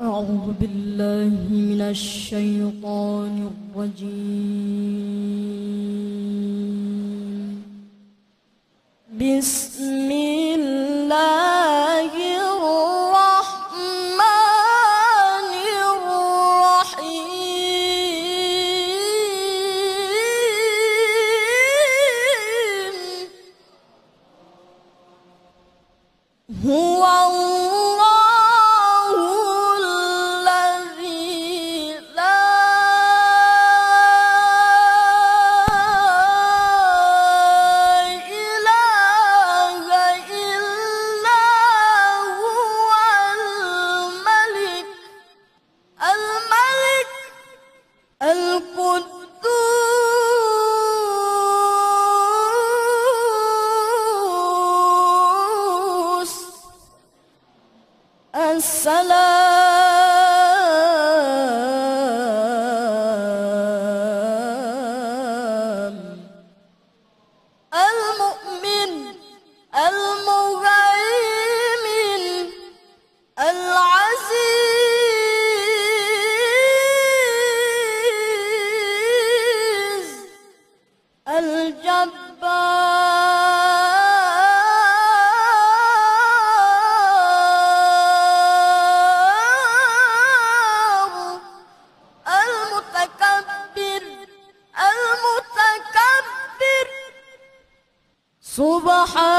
أعوذ بالله من الشيطان الرجيم. بسم الله الرحمن الرحيم. هو الله السلام سبحان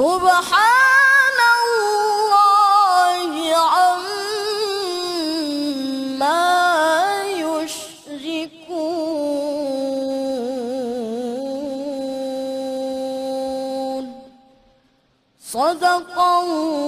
سبحان الله عما يشركون. صدق الله